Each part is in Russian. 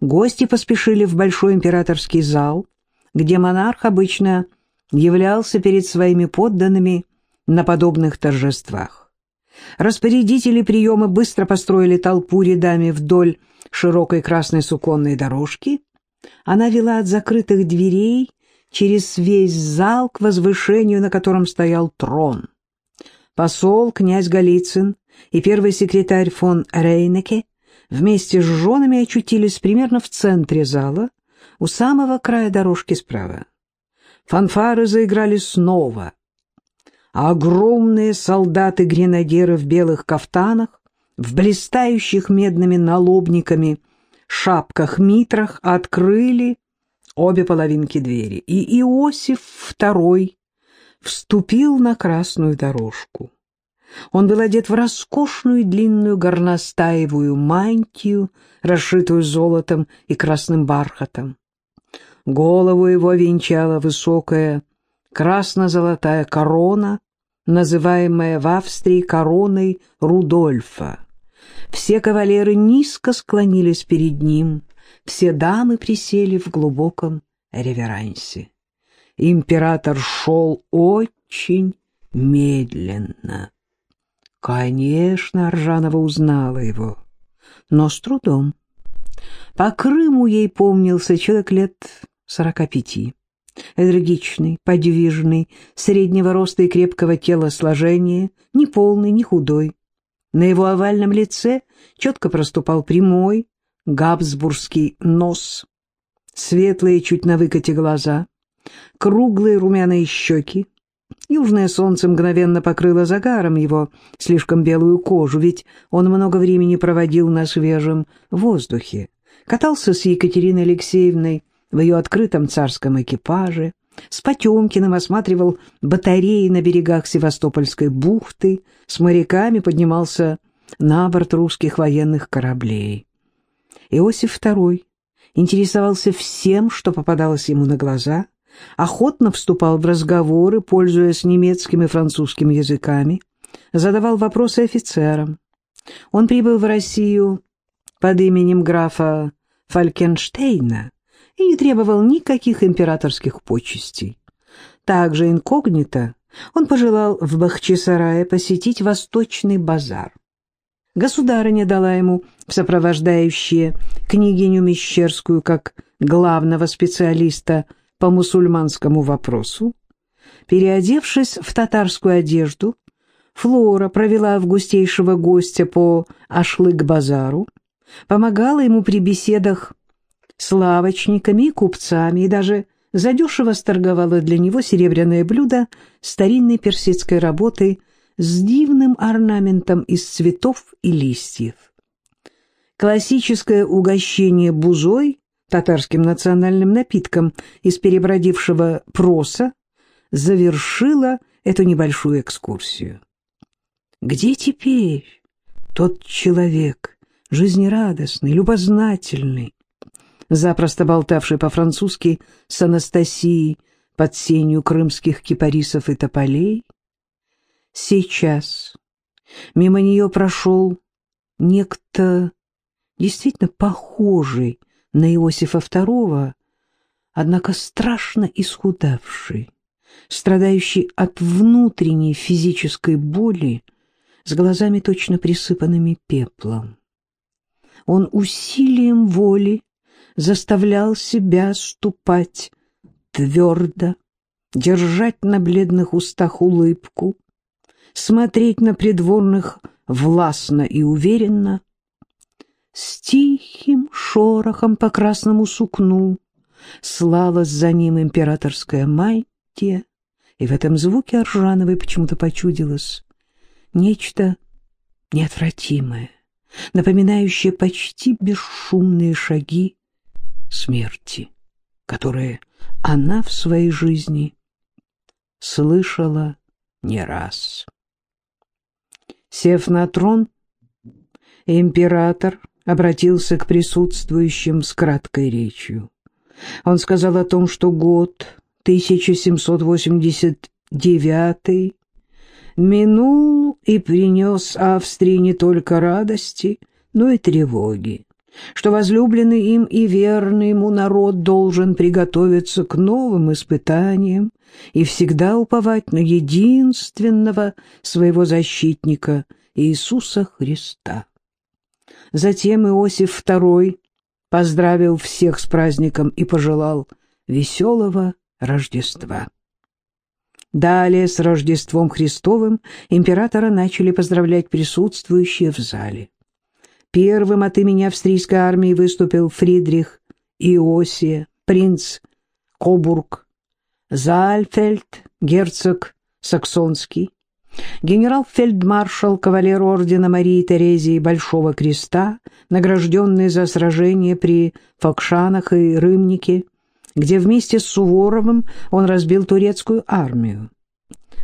Гости поспешили в большой императорский зал, где монарх обычно являлся перед своими подданными на подобных торжествах. Распорядители приема быстро построили толпу рядами вдоль широкой красной суконной дорожки. Она вела от закрытых дверей через весь зал к возвышению, на котором стоял трон. Посол, князь Голицын и первый секретарь фон Рейнеке вместе с женами очутились примерно в центре зала, у самого края дорожки справа. Фанфары заиграли снова, огромные солдаты-гренадеры в белых кафтанах, в блистающих медными налобниками, шапках-митрах открыли обе половинки двери, и Иосиф II вступил на красную дорожку. Он был одет в роскошную длинную горностаевую мантию, расшитую золотом и красным бархатом. Голову его венчала высокая красно-золотая корона, называемая в Австрии короной Рудольфа. Все кавалеры низко склонились перед ним, все дамы присели в глубоком реверансе. Император шел очень медленно. Конечно, Аржанова узнала его, но с трудом. По Крыму ей помнился человек лет сорока пяти. Энергичный, подвижный, среднего роста и крепкого тела сложения, не полный, не худой. На его овальном лице четко проступал прямой, габсбургский нос, светлые, чуть на выкате глаза, круглые румяные щеки, Южное солнце мгновенно покрыло загаром его слишком белую кожу, ведь он много времени проводил на свежем воздухе. Катался с Екатериной Алексеевной в ее открытом царском экипаже, с Потемкиным осматривал батареи на берегах Севастопольской бухты, с моряками поднимался на борт русских военных кораблей. Иосиф II интересовался всем, что попадалось ему на глаза — охотно вступал в разговоры, пользуясь немецким и французским языками, задавал вопросы офицерам. Он прибыл в Россию под именем графа Фалькенштейна и не требовал никаких императорских почестей. Также инкогнито он пожелал в Бахчисарае посетить Восточный базар. Государыня дала ему в сопровождающие княгиню Мещерскую как главного специалиста – по мусульманскому вопросу. Переодевшись в татарскую одежду, Флора провела августейшего гостя по Ашлык-базару, помогала ему при беседах с лавочниками и купцами и даже задешево сторговала для него серебряное блюдо старинной персидской работы с дивным орнаментом из цветов и листьев. Классическое угощение бузой татарским национальным напитком из перебродившего проса, завершила эту небольшую экскурсию. Где теперь тот человек, жизнерадостный, любознательный, запросто болтавший по-французски с Анастасией под сенью крымских кипарисов и тополей? Сейчас мимо нее прошел некто действительно похожий на Иосифа II, однако страшно исхудавший, страдающий от внутренней физической боли, с глазами точно присыпанными пеплом. Он усилием воли заставлял себя ступать твердо, держать на бледных устах улыбку, смотреть на придворных властно и уверенно, с тихим шорохом по красному сукну слалась за ним императорская мантия, и в этом звуке Аржановой почему-то почудилось нечто неотвратимое, напоминающее почти бесшумные шаги смерти, которые она в своей жизни слышала не раз. Сев на трон, император обратился к присутствующим с краткой речью. Он сказал о том, что год 1789 минул и принес Австрии не только радости, но и тревоги. что возлюбленный им и верный ему народ должен приготовиться к новым испытаниям и всегда уповать на единственного своего защитника Иисуса Христа. Затем Иосиф II поздравил всех с праздником и пожелал веселого Рождества. Далее с Рождеством Христовым императора начали поздравлять присутствующие в зале. Первым от имени австрийской армии выступил Фридрих Иосия, принц Кобург, Зальфельд, герцог Саксонский, генерал-фельдмаршал, кавалер ордена Марии Терезии Большого Креста, награжденный за сражение при Фокшанах и Рымнике, где вместе с Суворовым он разбил турецкую армию.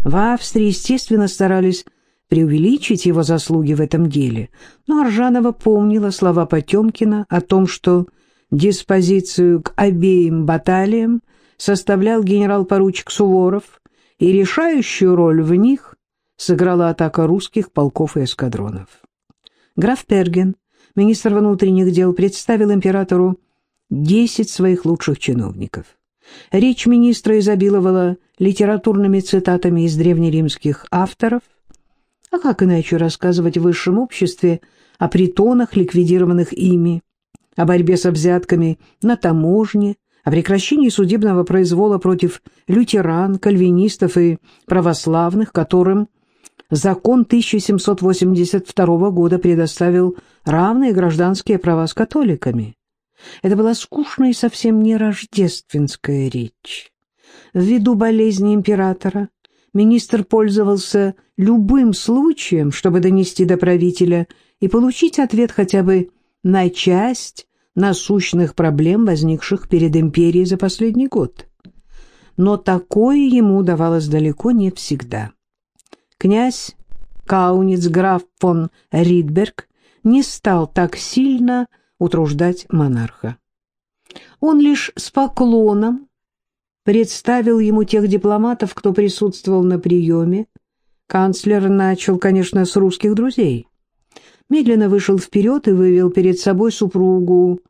В Австрии, естественно, старались преувеличить его заслуги в этом деле, но Аржанова помнила слова Потемкина о том, что диспозицию к обеим баталиям составлял генерал-поручик Суворов, и решающую роль в них сыграла атака русских полков и эскадронов. Граф Перген, министр внутренних дел, представил императору десять своих лучших чиновников. Речь министра изобиловала литературными цитатами из древнеримских авторов – а как иначе рассказывать в высшем обществе о притонах, ликвидированных ими, о борьбе с взятками на таможне, о прекращении судебного произвола против лютеран, кальвинистов и православных, которым закон 1782 года предоставил равные гражданские права с католиками. Это была скучная и совсем не рождественская речь. Ввиду болезни императора министр пользовался любым случаем, чтобы донести до правителя и получить ответ хотя бы на часть насущных проблем, возникших перед империей за последний год. Но такое ему удавалось далеко не всегда. Князь Кауниц граф фон Ридберг не стал так сильно утруждать монарха. Он лишь с поклоном представил ему тех дипломатов, кто присутствовал на приеме. Канцлер начал, конечно, с русских друзей. Медленно вышел вперед и вывел перед собой супругу,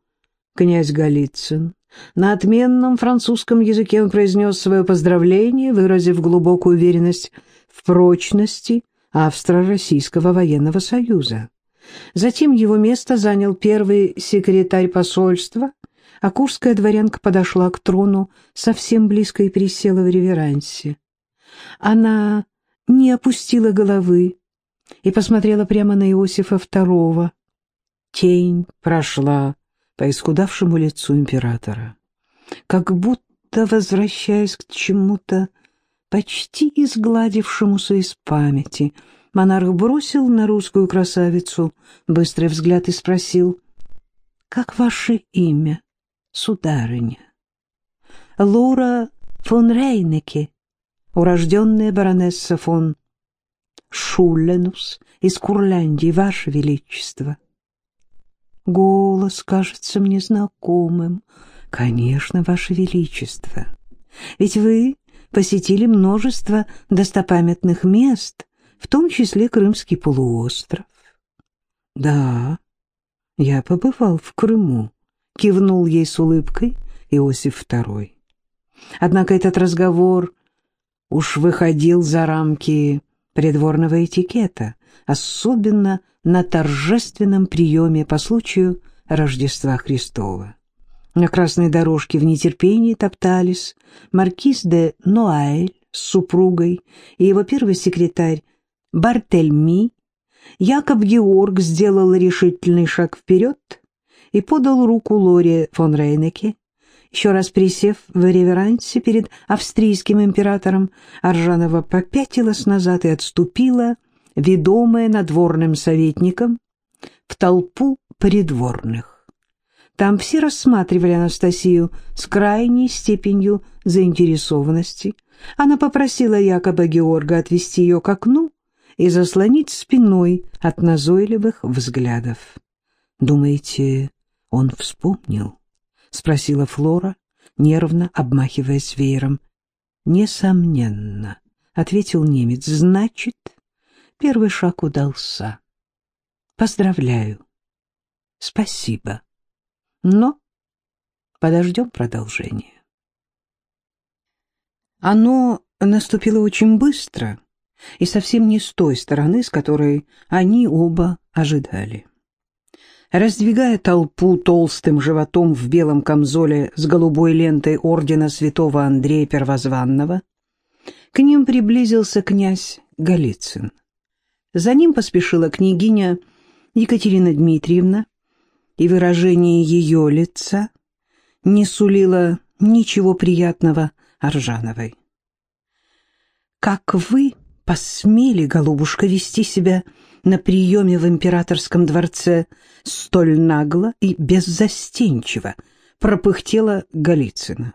князь Голицын. На отменном французском языке он произнес свое поздравление, выразив глубокую уверенность в прочности Австро-Российского военного союза. Затем его место занял первый секретарь посольства а курская дворянка подошла к трону совсем близко и присела в реверансе. Она не опустила головы и посмотрела прямо на Иосифа II. Тень прошла по исхудавшему лицу императора, как будто возвращаясь к чему-то почти изгладившемуся из памяти. Монарх бросил на русскую красавицу быстрый взгляд и спросил, «Как ваше имя?» сударыня. Лора фон Рейнеке, урожденная баронесса фон Шулленус из Курляндии, Ваше Величество. Голос кажется мне знакомым. Конечно, Ваше Величество. Ведь вы посетили множество достопамятных мест, в том числе Крымский полуостров. Да, я побывал в Крыму кивнул ей с улыбкой Иосиф II. Однако этот разговор уж выходил за рамки придворного этикета, особенно на торжественном приеме по случаю Рождества Христова. На красной дорожке в нетерпении топтались маркиз де Ноайль с супругой и его первый секретарь Бартельми. Якоб Георг сделал решительный шаг вперед и подал руку Лоре фон Рейнеке. Еще раз присев в реверансе перед австрийским императором, Аржанова попятилась назад и отступила, ведомая надворным советником, в толпу придворных. Там все рассматривали Анастасию с крайней степенью заинтересованности. Она попросила якобы Георга отвести ее к окну и заслонить спиной от назойливых взглядов. «Думаете, он вспомнил? — спросила Флора, нервно обмахиваясь веером. — Несомненно, — ответил немец. — Значит, первый шаг удался. — Поздравляю. — Спасибо. Но подождем продолжения. Оно наступило очень быстро и совсем не с той стороны, с которой они оба ожидали. Раздвигая толпу толстым животом в белом камзоле с голубой лентой ордена святого Андрея Первозванного, к ним приблизился князь Голицын. За ним поспешила княгиня Екатерина Дмитриевна, и выражение ее лица не сулило ничего приятного Аржановой. «Как вы посмели, голубушка, вести себя на приеме в императорском дворце столь нагло и беззастенчиво?» — пропыхтела Голицына.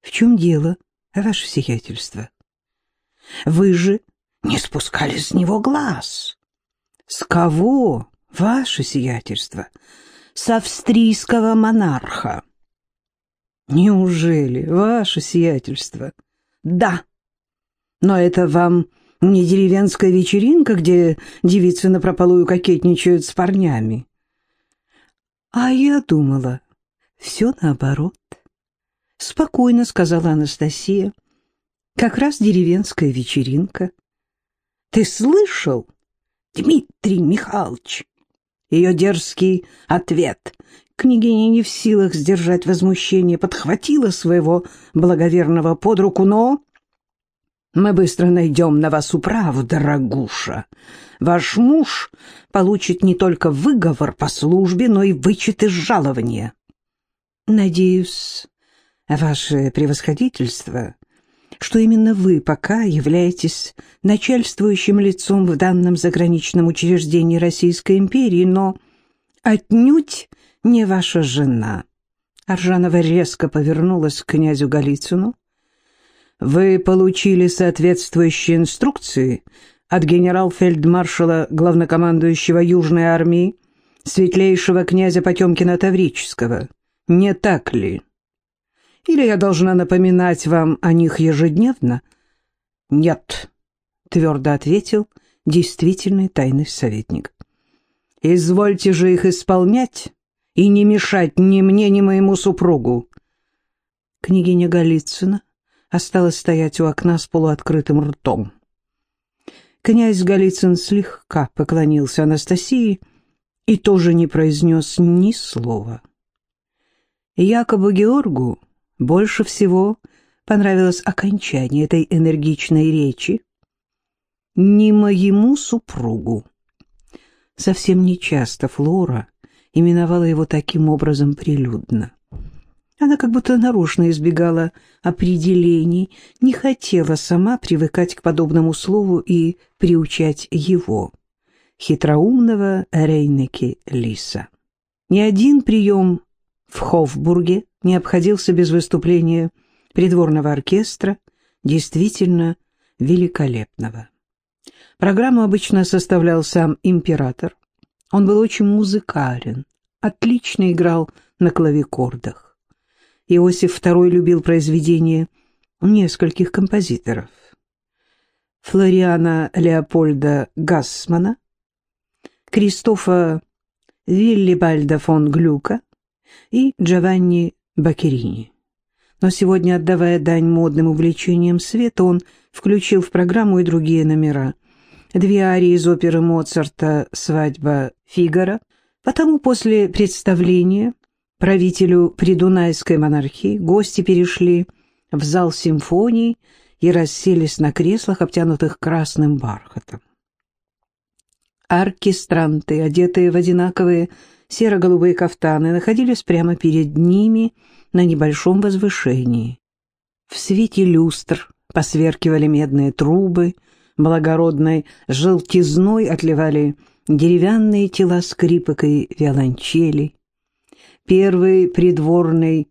«В чем дело, ваше сиятельство? Вы же не спускали с него глаз». «С кого, ваше сиятельство?» «С австрийского монарха». «Неужели, ваше сиятельство?» «Да, но это вам не деревенская вечеринка, где девицы напропалую кокетничают с парнями. А я думала, все наоборот. Спокойно сказала Анастасия. Как раз деревенская вечеринка. Ты слышал, Дмитрий Михайлович? Ее дерзкий ответ. Княгиня не в силах сдержать возмущение, подхватила своего благоверного под руку, но мы быстро найдем на вас управу, дорогуша. Ваш муж получит не только выговор по службе, но и вычет из жалования. Надеюсь, ваше превосходительство, что именно вы пока являетесь начальствующим лицом в данном заграничном учреждении Российской империи, но отнюдь не ваша жена. Аржанова резко повернулась к князю Голицыну, вы получили соответствующие инструкции от генерал-фельдмаршала главнокомандующего Южной армии светлейшего князя Потемкина Таврического, не так ли? Или я должна напоминать вам о них ежедневно? Нет, твердо ответил действительный тайный советник. Извольте же их исполнять и не мешать ни мне, ни моему супругу. Княгиня Голицына осталась стоять у окна с полуоткрытым ртом. Князь Голицын слегка поклонился Анастасии и тоже не произнес ни слова. Якобы Георгу больше всего понравилось окончание этой энергичной речи. «Не моему супругу». Совсем нечасто Флора именовала его таким образом прилюдно. Она как будто нарочно избегала определений, не хотела сама привыкать к подобному слову и приучать его, хитроумного Рейнеки Лиса. Ни один прием в Хофбурге не обходился без выступления придворного оркестра, действительно великолепного. Программу обычно составлял сам император. Он был очень музыкален, отлично играл на клавикордах. Иосиф II любил произведения нескольких композиторов. Флориана Леопольда Гассмана, Кристофа Виллибальда фон Глюка и Джованни Бакерини. Но сегодня, отдавая дань модным увлечениям света, он включил в программу и другие номера. Две арии из оперы Моцарта «Свадьба Фигара», потому после представления правителю придунайской монархии, гости перешли в зал симфонии и расселись на креслах, обтянутых красным бархатом. Оркестранты, одетые в одинаковые серо-голубые кафтаны, находились прямо перед ними на небольшом возвышении. В свете люстр посверкивали медные трубы, благородной желтизной отливали деревянные тела скрипок и виолончелей. Первый придворный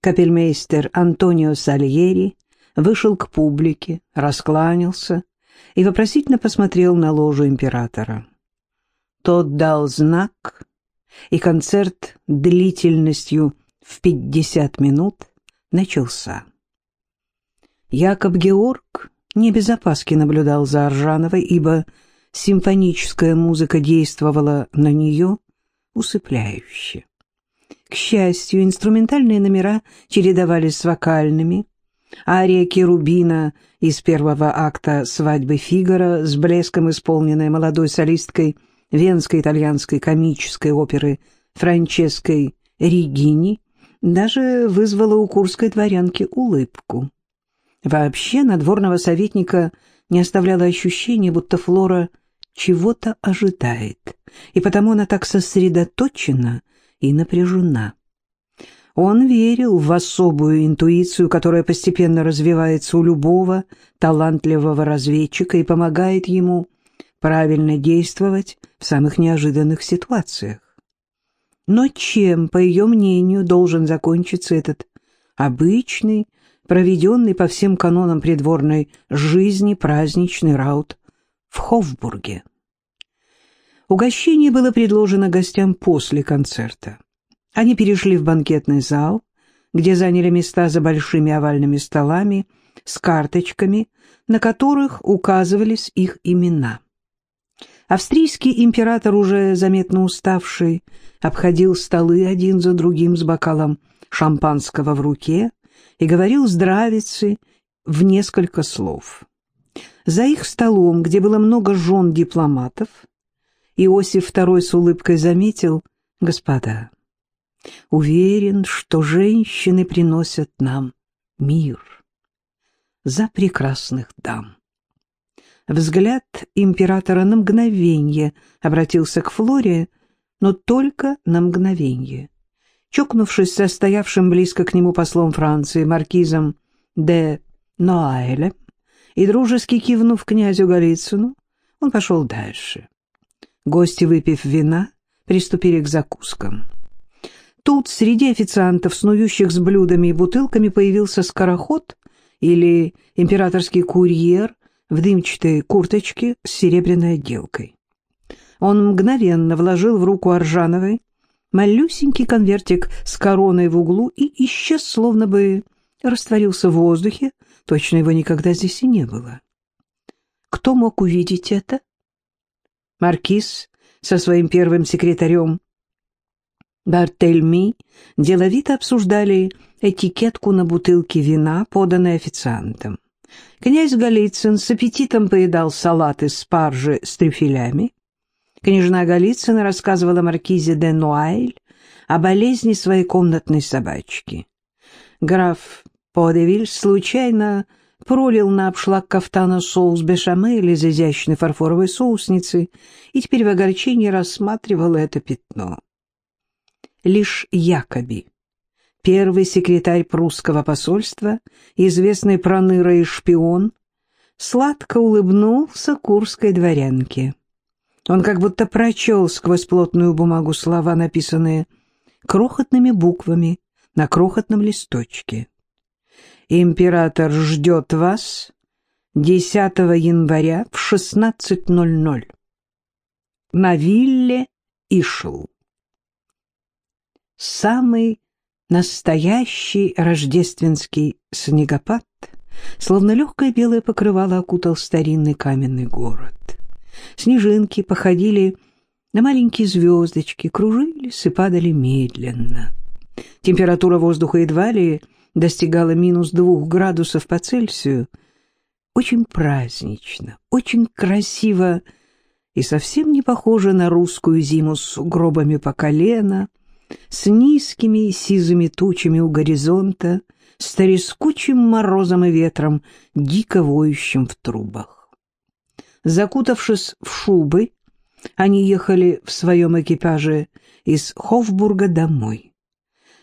капельмейстер Антонио Сальери вышел к публике, раскланялся и вопросительно посмотрел на ложу императора. Тот дал знак, и концерт длительностью в пятьдесят минут начался. Якоб Георг не без опаски наблюдал за Аржановой, ибо симфоническая музыка действовала на нее усыпляюще. К счастью, инструментальные номера чередовались с вокальными. Ария Керубина из первого акта «Свадьбы Фигара» с блеском исполненная молодой солисткой венской итальянской комической оперы Франческой Ригини даже вызвала у курской дворянки улыбку. Вообще надворного советника не оставляло ощущение, будто Флора чего-то ожидает, и потому она так сосредоточена и напряжена. Он верил в особую интуицию, которая постепенно развивается у любого талантливого разведчика и помогает ему правильно действовать в самых неожиданных ситуациях. Но чем, по ее мнению, должен закончиться этот обычный, проведенный по всем канонам придворной жизни праздничный раут в Хофбурге? Угощение было предложено гостям после концерта. Они перешли в банкетный зал, где заняли места за большими овальными столами с карточками, на которых указывались их имена. Австрийский император, уже заметно уставший, обходил столы один за другим с бокалом шампанского в руке и говорил здравицы в несколько слов. За их столом, где было много жен дипломатов, Иосиф II с улыбкой заметил, «Господа, уверен, что женщины приносят нам мир за прекрасных дам». Взгляд императора на мгновенье обратился к Флоре, но только на мгновенье. Чокнувшись со стоявшим близко к нему послом Франции, маркизом де Ноайле, и дружески кивнув князю Голицыну, он пошел дальше. Гости, выпив вина, приступили к закускам. Тут среди официантов, снующих с блюдами и бутылками, появился скороход или императорский курьер в дымчатой курточке с серебряной отделкой. Он мгновенно вложил в руку Аржановой малюсенький конвертик с короной в углу и исчез, словно бы растворился в воздухе, точно его никогда здесь и не было. Кто мог увидеть это? Маркиз со своим первым секретарем Бартельми деловито обсуждали этикетку на бутылке вина, поданной официантом. Князь Голицын с аппетитом поедал салат из спаржи с трюфелями. Княжна Голицына рассказывала маркизе де Нуайль о болезни своей комнатной собачки. Граф Подевиль случайно пролил на обшлаг кафтана соус бешамель из изящной фарфоровой соусницы и теперь в огорчении рассматривал это пятно. Лишь Якоби первый секретарь прусского посольства, известный проныра и шпион, сладко улыбнулся курской дворянке. Он как будто прочел сквозь плотную бумагу слова, написанные крохотными буквами на крохотном листочке. «Император ждет вас 10 января в 16.00 на вилле Ишл». Самый Настоящий рождественский снегопад, словно легкое белое покрывало, окутал старинный каменный город. Снежинки походили на маленькие звездочки, кружились и падали медленно. Температура воздуха едва ли достигала минус двух градусов по Цельсию. Очень празднично, очень красиво и совсем не похоже на русскую зиму с гробами по колено, с низкими сизыми тучами у горизонта, с трескучим морозом и ветром, дико воющим в трубах. Закутавшись в шубы, они ехали в своем экипаже из Хофбурга домой.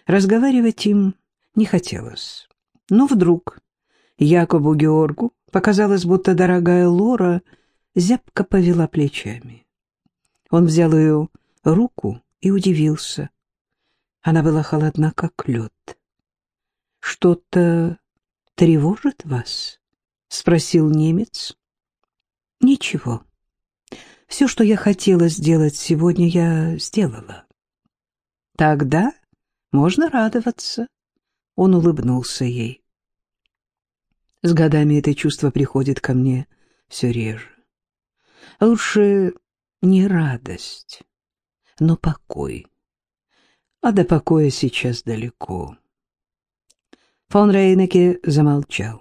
Разговаривать им не хотелось. Но вдруг Якобу Георгу показалось, будто дорогая Лора зябко повела плечами. Он взял ее руку и удивился. Она была холодна, как лед. «Что-то тревожит вас?» — спросил немец. «Ничего. Все, что я хотела сделать сегодня, я сделала». «Тогда можно радоваться», — он улыбнулся ей. С годами это чувство приходит ко мне все реже. Лучше не радость, но покой а до покоя сейчас далеко. Фон Рейнеке замолчал.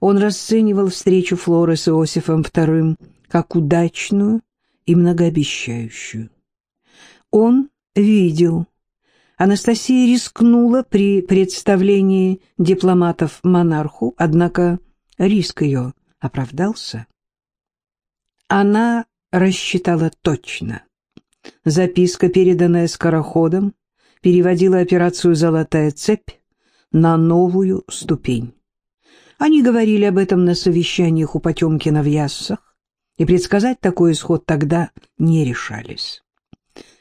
Он расценивал встречу Флоры с Иосифом II как удачную и многообещающую. Он видел, Анастасия рискнула при представлении дипломатов монарху, однако риск ее оправдался. Она рассчитала точно. Записка, переданная скороходом, переводила операцию «Золотая цепь» на новую ступень. Они говорили об этом на совещаниях у Потемкина в Яссах, и предсказать такой исход тогда не решались.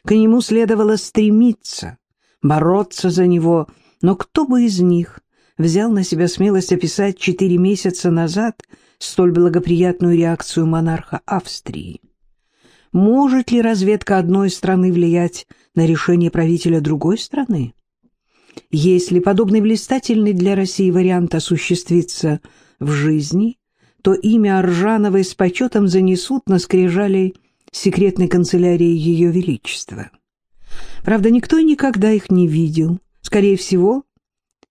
К нему следовало стремиться, бороться за него, но кто бы из них взял на себя смелость описать четыре месяца назад столь благоприятную реакцию монарха Австрии? Может ли разведка одной страны влиять на решение правителя другой страны? Если подобный блистательный для России вариант осуществится в жизни, то имя Аржановой с почетом занесут на скрижали секретной канцелярии Ее Величества. Правда, никто никогда их не видел. Скорее всего,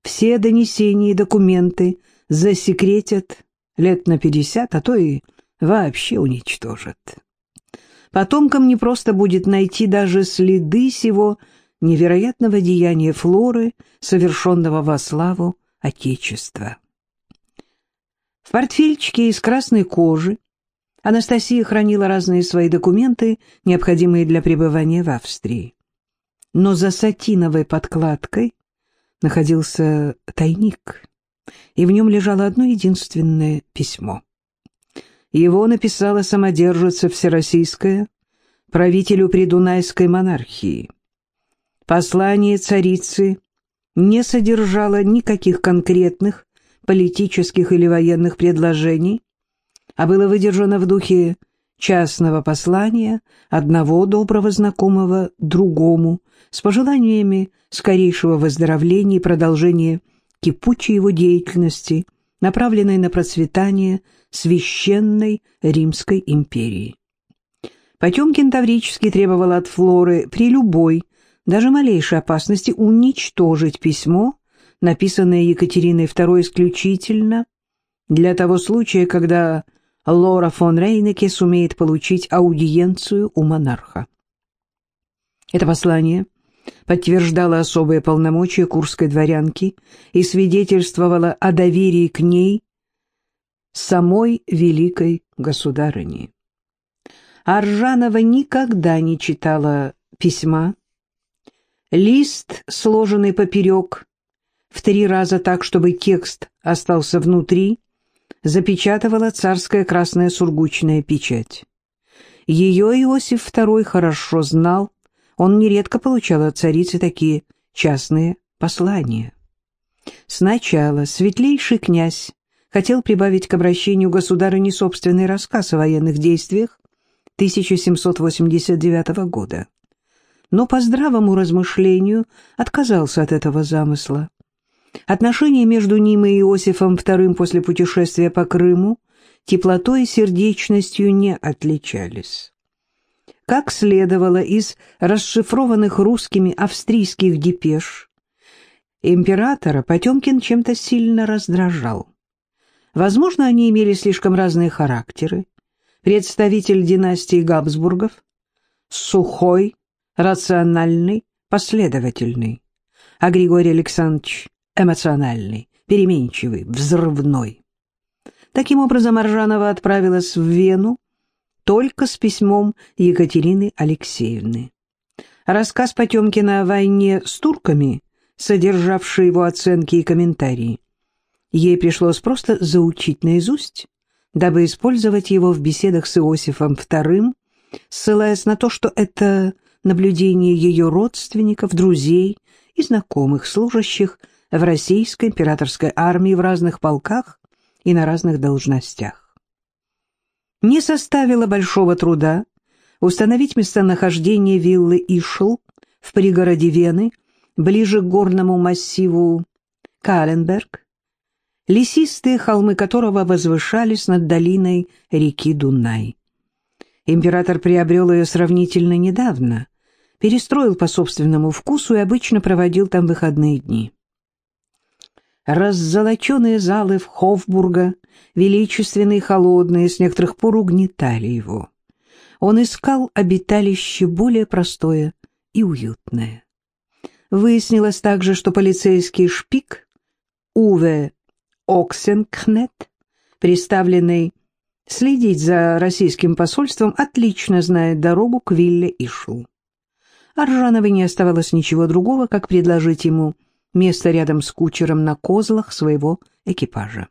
все донесения и документы засекретят лет на пятьдесят, а то и вообще уничтожат. Потомкам не просто будет найти даже следы сего невероятного деяния Флоры, совершенного во славу Отечества. В портфельчике из красной кожи Анастасия хранила разные свои документы, необходимые для пребывания в Австрии. Но за сатиновой подкладкой находился тайник, и в нем лежало одно единственное письмо. Его написала самодержица Всероссийская правителю Придунайской монархии. Послание царицы не содержало никаких конкретных политических или военных предложений, а было выдержано в духе частного послания одного доброго знакомого другому с пожеланиями скорейшего выздоровления и продолжения кипучей его деятельности, направленной на процветание священной Римской империи. Потемкин Таврический требовал от Флоры при любой даже малейшей опасности уничтожить письмо, написанное Екатериной II исключительно для того случая, когда Лора фон Рейнеке сумеет получить аудиенцию у монарха. Это послание подтверждало особые полномочия курской дворянки и свидетельствовало о доверии к ней самой великой государыни. Аржанова никогда не читала письма, Лист, сложенный поперек, в три раза так, чтобы текст остался внутри, запечатывала царская красная сургучная печать. Ее Иосиф II хорошо знал, он нередко получал от царицы такие частные послания. Сначала светлейший князь хотел прибавить к обращению государыни собственный рассказ о военных действиях 1789 года но по здравому размышлению отказался от этого замысла. Отношения между ним и Иосифом II после путешествия по Крыму теплотой и сердечностью не отличались. Как следовало из расшифрованных русскими австрийских депеш, императора Потемкин чем-то сильно раздражал. Возможно, они имели слишком разные характеры. Представитель династии Габсбургов, сухой, рациональный, последовательный, а Григорий Александрович эмоциональный, переменчивый, взрывной. Таким образом, Аржанова отправилась в Вену только с письмом Екатерины Алексеевны. Рассказ Потемкина о войне с турками, содержавший его оценки и комментарии, ей пришлось просто заучить наизусть, дабы использовать его в беседах с Иосифом II, ссылаясь на то, что это наблюдение ее родственников, друзей и знакомых, служащих в российской императорской армии в разных полках и на разных должностях. Не составило большого труда установить местонахождение виллы Ишл в пригороде Вены, ближе к горному массиву Каленберг, лесистые холмы которого возвышались над долиной реки Дунай. Император приобрел ее сравнительно недавно, перестроил по собственному вкусу и обычно проводил там выходные дни. Раззолоченные залы в Хофбурга, величественные и холодные, с некоторых пор угнетали его. Он искал обиталище более простое и уютное. Выяснилось также, что полицейский шпик Уве Оксенкнет, приставленный следить за российским посольством, отлично знает дорогу к вилле Ишу. Аржановой не оставалось ничего другого, как предложить ему место рядом с кучером на козлах своего экипажа.